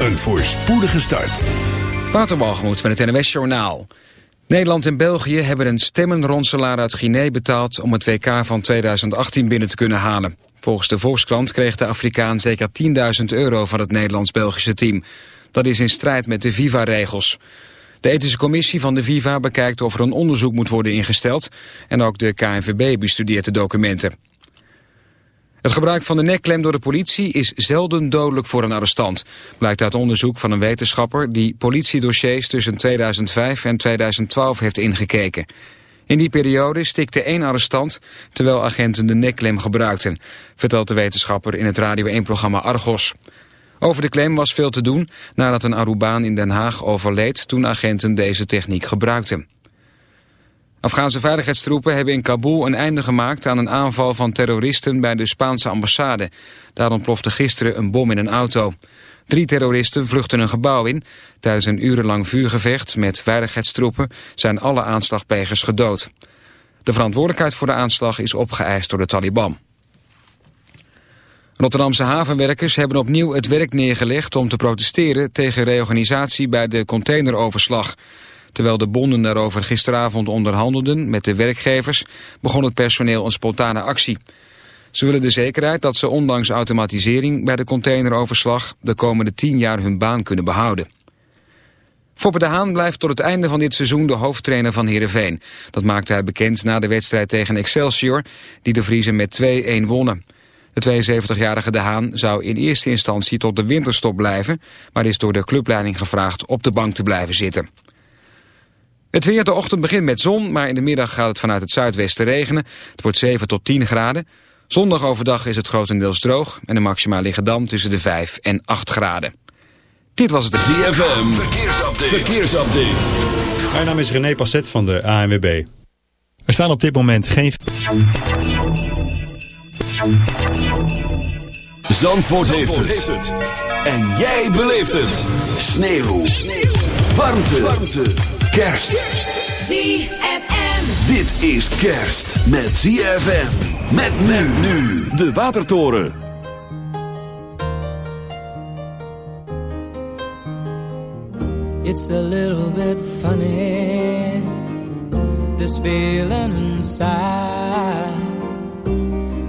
een voorspoedige start. Waterbalgemoed met het NWS Journaal. Nederland en België hebben een stemmenronselaar uit Guinea betaald... om het WK van 2018 binnen te kunnen halen. Volgens de Volkskrant kreeg de Afrikaan zeker 10.000 euro van het Nederlands-Belgische team. Dat is in strijd met de FIFA-regels. De ethische commissie van de FIFA bekijkt of er een onderzoek moet worden ingesteld... en ook de KNVB bestudeert de documenten. Het gebruik van de nekklem door de politie is zelden dodelijk voor een arrestant. Blijkt uit onderzoek van een wetenschapper die politiedossiers tussen 2005 en 2012 heeft ingekeken. In die periode stikte één arrestant terwijl agenten de nekklem gebruikten, vertelt de wetenschapper in het Radio 1-programma Argos. Over de klem was veel te doen nadat een Arubaan in Den Haag overleed toen agenten deze techniek gebruikten. Afghaanse veiligheidstroepen hebben in Kabul een einde gemaakt aan een aanval van terroristen bij de Spaanse ambassade. Daar ontplofte gisteren een bom in een auto. Drie terroristen vluchten een gebouw in. Tijdens een urenlang vuurgevecht met veiligheidstroepen zijn alle aanslagplegers gedood. De verantwoordelijkheid voor de aanslag is opgeëist door de Taliban. Rotterdamse havenwerkers hebben opnieuw het werk neergelegd om te protesteren tegen reorganisatie bij de containeroverslag. Terwijl de bonden daarover gisteravond onderhandelden met de werkgevers, begon het personeel een spontane actie. Ze willen de zekerheid dat ze ondanks automatisering bij de containeroverslag de komende tien jaar hun baan kunnen behouden. Foppe de Haan blijft tot het einde van dit seizoen de hoofdtrainer van Heerenveen. Dat maakte hij bekend na de wedstrijd tegen Excelsior, die de Vriezen met 2-1 wonnen. De 72-jarige De Haan zou in eerste instantie tot de winterstop blijven... maar is door de clubleiding gevraagd op de bank te blijven zitten. Het weer, de ochtend begint met zon, maar in de middag gaat het vanuit het zuidwesten regenen. Het wordt 7 tot 10 graden. Zondag overdag is het grotendeels droog en de maxima liggen dan tussen de 5 en 8 graden. Dit was het ZFM, verkeersupdate. verkeersupdate. Mijn naam is René Passet van de ANWB. Er staan op dit moment geen... Zandvoort, heeft, het. En jij beleeft het. Sneeuw. Sneeuw. Warmte. Warmte. Kerst. ZFM. Dit is kerst met ZFM. Met men nu. De Watertoren. It's a little bit funny. This feeling inside.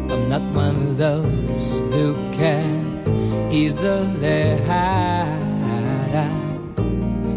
I'm not one of those who can easily hide.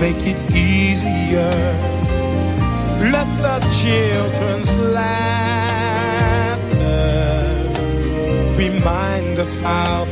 make it easier. Let the children's laughter remind us how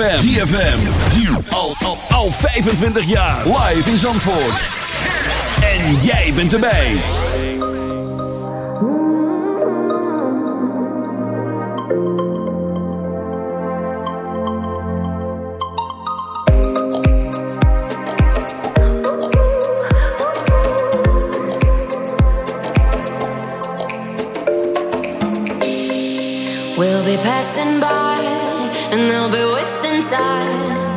ZFM. ZFM. Al, al, al 25 jaar. Live in Zandvoort. En jij bent erbij. We'll be passing by and they'll be waiting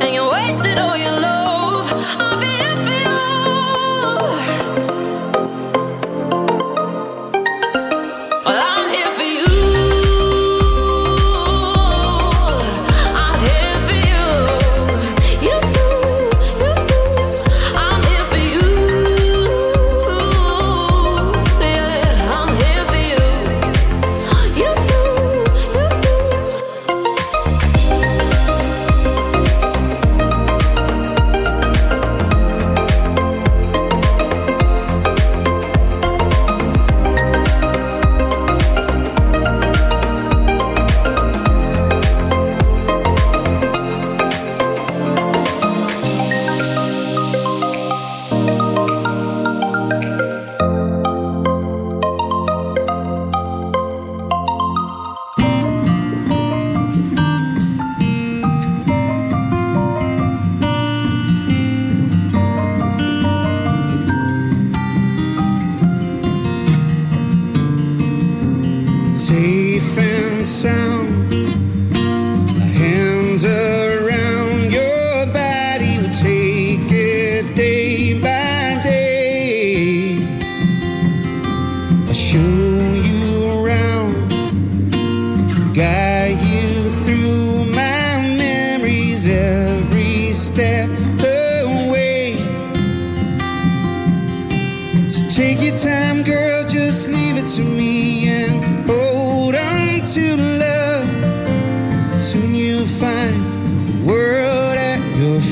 and you wasted all your love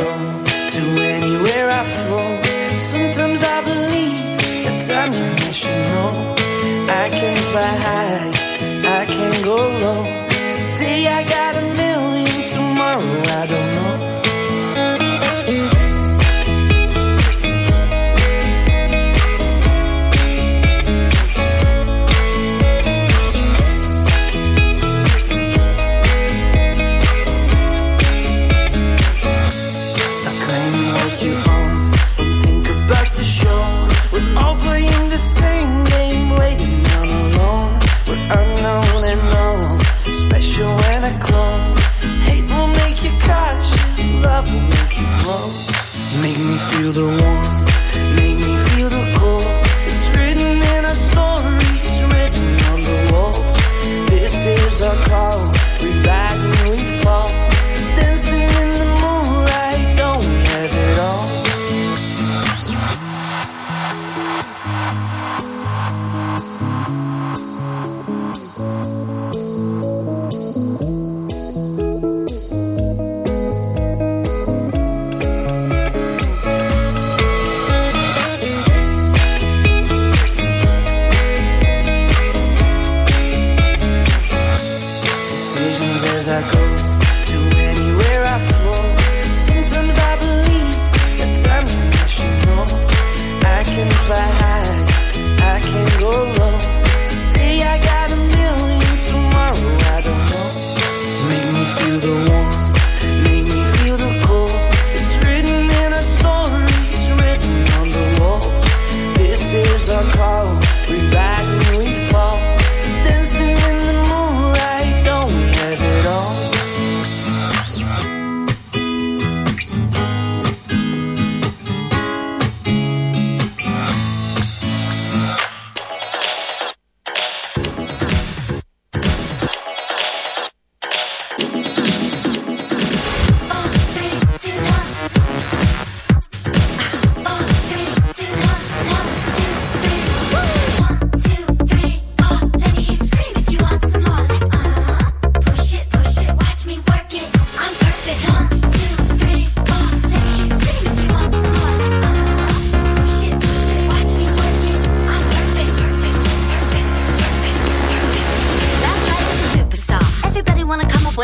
go to anywhere I flow. Sometimes I believe, at times I'm I can fly high. feel the warmth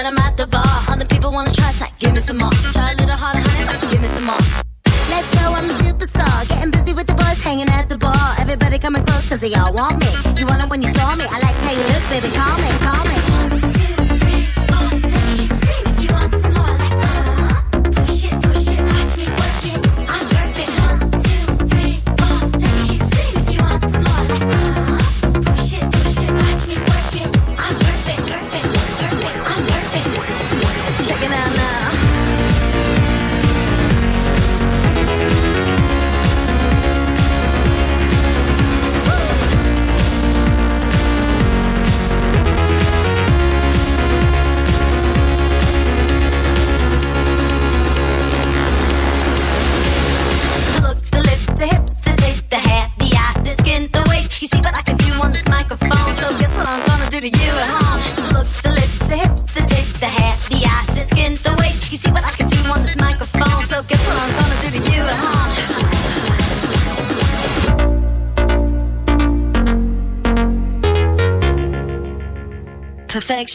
when I'm at the bar. Other people wanna try, so give me some more. Try a little harder, honey, give me some more. Let's go, I'm a superstar. Getting busy with the boys, hanging at the bar. Everybody coming close, cause they all want me. You want it when you saw me. I like how you look, baby, call me.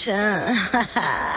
真哈哈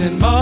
in my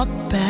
walk back.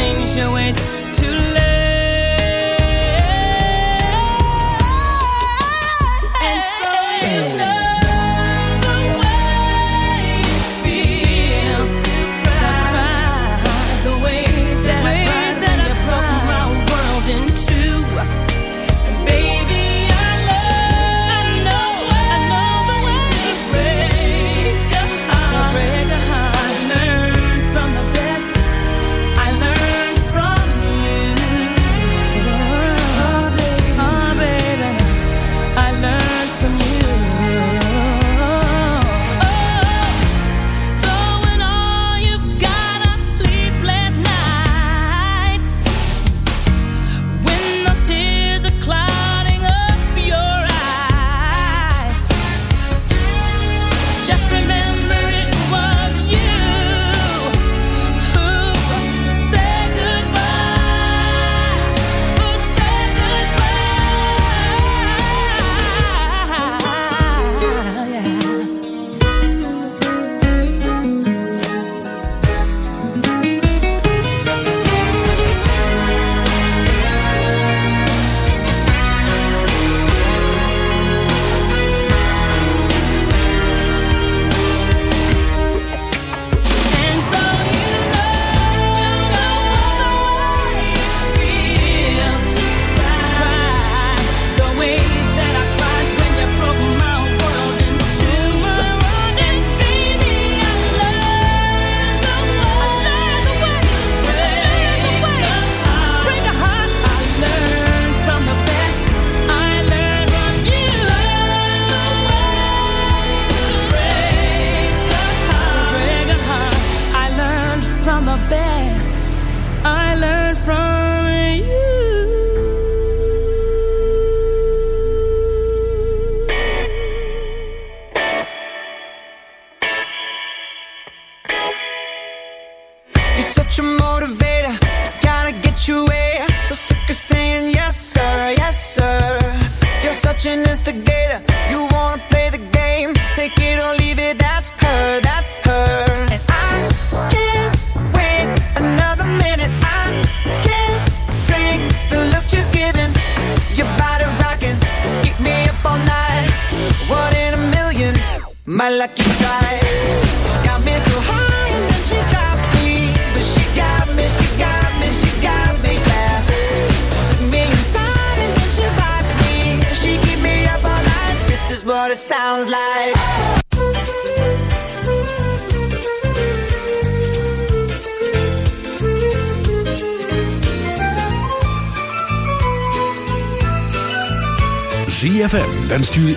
change your ways to love.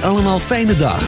Allemaal fijne dagen.